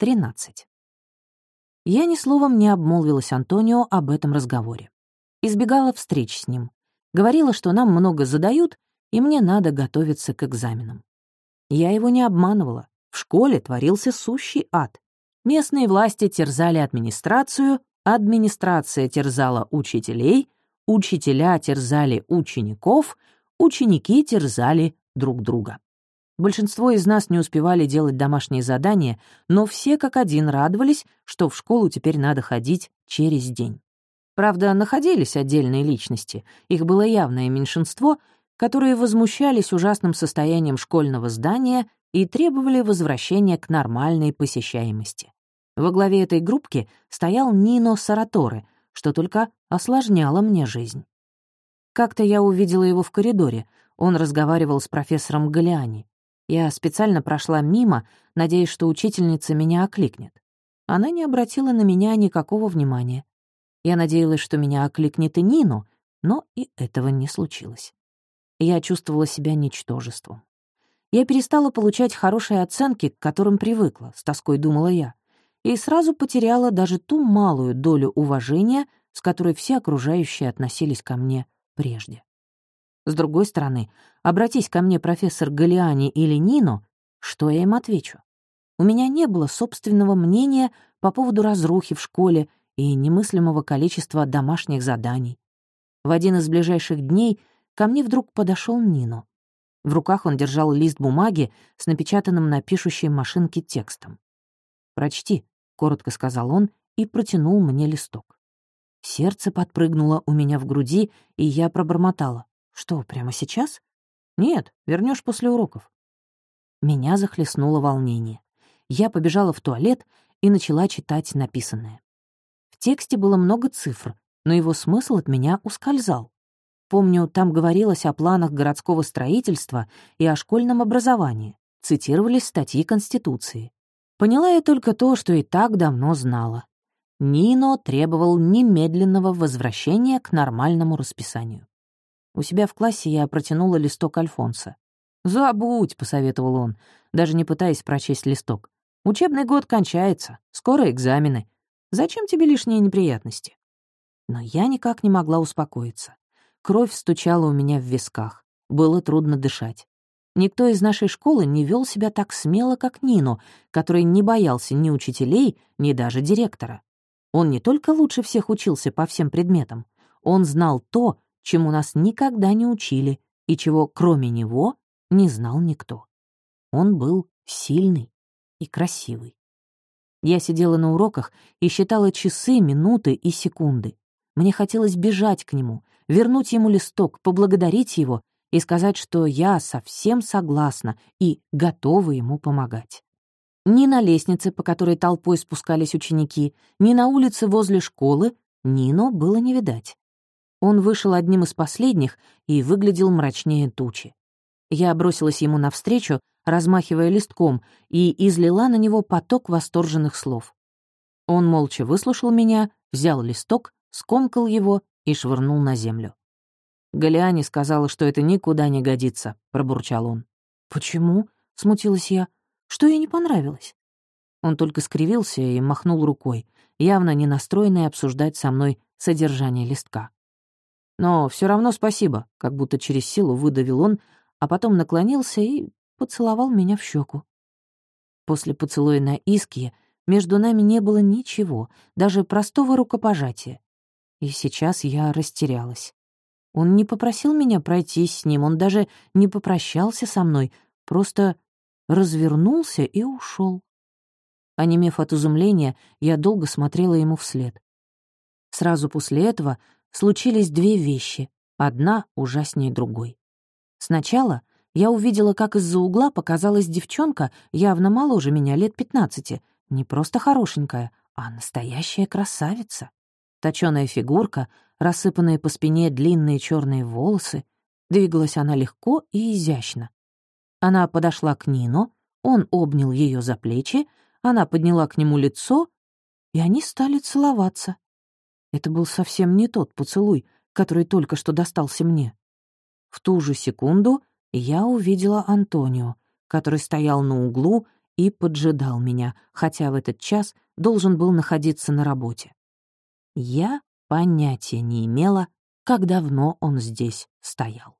13. Я ни словом не обмолвилась Антонио об этом разговоре. Избегала встреч с ним. Говорила, что нам много задают, и мне надо готовиться к экзаменам. Я его не обманывала. В школе творился сущий ад. Местные власти терзали администрацию, администрация терзала учителей, учителя терзали учеников, ученики терзали друг друга. Большинство из нас не успевали делать домашние задания, но все как один радовались, что в школу теперь надо ходить через день. Правда, находились отдельные личности, их было явное меньшинство, которые возмущались ужасным состоянием школьного здания и требовали возвращения к нормальной посещаемости. Во главе этой группки стоял Нино Сараторе, что только осложняло мне жизнь. Как-то я увидела его в коридоре, он разговаривал с профессором Галиани. Я специально прошла мимо, надеясь, что учительница меня окликнет. Она не обратила на меня никакого внимания. Я надеялась, что меня окликнет и Нину, но и этого не случилось. Я чувствовала себя ничтожеством. Я перестала получать хорошие оценки, к которым привыкла, с тоской думала я, и сразу потеряла даже ту малую долю уважения, с которой все окружающие относились ко мне прежде. С другой стороны, обратись ко мне профессор Галиани или Нино, что я им отвечу? У меня не было собственного мнения по поводу разрухи в школе и немыслимого количества домашних заданий. В один из ближайших дней ко мне вдруг подошел Нино. В руках он держал лист бумаги с напечатанным на пишущей машинке текстом. «Прочти», — коротко сказал он и протянул мне листок. Сердце подпрыгнуло у меня в груди, и я пробормотала. «Что, прямо сейчас?» «Нет, вернешь после уроков». Меня захлестнуло волнение. Я побежала в туалет и начала читать написанное. В тексте было много цифр, но его смысл от меня ускользал. Помню, там говорилось о планах городского строительства и о школьном образовании, цитировались статьи Конституции. Поняла я только то, что и так давно знала. Нино требовал немедленного возвращения к нормальному расписанию. У себя в классе я протянула листок Альфонса. «Забудь», — посоветовал он, даже не пытаясь прочесть листок. «Учебный год кончается, скоро экзамены. Зачем тебе лишние неприятности?» Но я никак не могла успокоиться. Кровь стучала у меня в висках. Было трудно дышать. Никто из нашей школы не вел себя так смело, как Нину, который не боялся ни учителей, ни даже директора. Он не только лучше всех учился по всем предметам, он знал то, чему нас никогда не учили и чего, кроме него, не знал никто. Он был сильный и красивый. Я сидела на уроках и считала часы, минуты и секунды. Мне хотелось бежать к нему, вернуть ему листок, поблагодарить его и сказать, что я совсем согласна и готова ему помогать. Ни на лестнице, по которой толпой спускались ученики, ни на улице возле школы Нино было не видать. Он вышел одним из последних и выглядел мрачнее тучи. Я бросилась ему навстречу, размахивая листком, и излила на него поток восторженных слов. Он молча выслушал меня, взял листок, скомкал его и швырнул на землю. «Галиани сказала, что это никуда не годится», — пробурчал он. «Почему?» — смутилась я. «Что ей не понравилось?» Он только скривился и махнул рукой, явно не настроенный обсуждать со мной содержание листка. «Но все равно спасибо», — как будто через силу выдавил он, а потом наклонился и поцеловал меня в щеку. После поцелуя на Иске между нами не было ничего, даже простого рукопожатия. И сейчас я растерялась. Он не попросил меня пройтись с ним, он даже не попрощался со мной, просто развернулся и ушел. Онемев от изумления, я долго смотрела ему вслед. Сразу после этого случились две вещи, одна ужаснее другой. Сначала я увидела, как из-за угла показалась девчонка, явно моложе меня, лет пятнадцати, не просто хорошенькая, а настоящая красавица точёная фигурка, рассыпанные по спине длинные черные волосы. Двигалась она легко и изящно. Она подошла к Нино, он обнял ее за плечи, она подняла к нему лицо, и они стали целоваться. Это был совсем не тот поцелуй, который только что достался мне. В ту же секунду я увидела Антонио, который стоял на углу и поджидал меня, хотя в этот час должен был находиться на работе. Я понятия не имела, как давно он здесь стоял.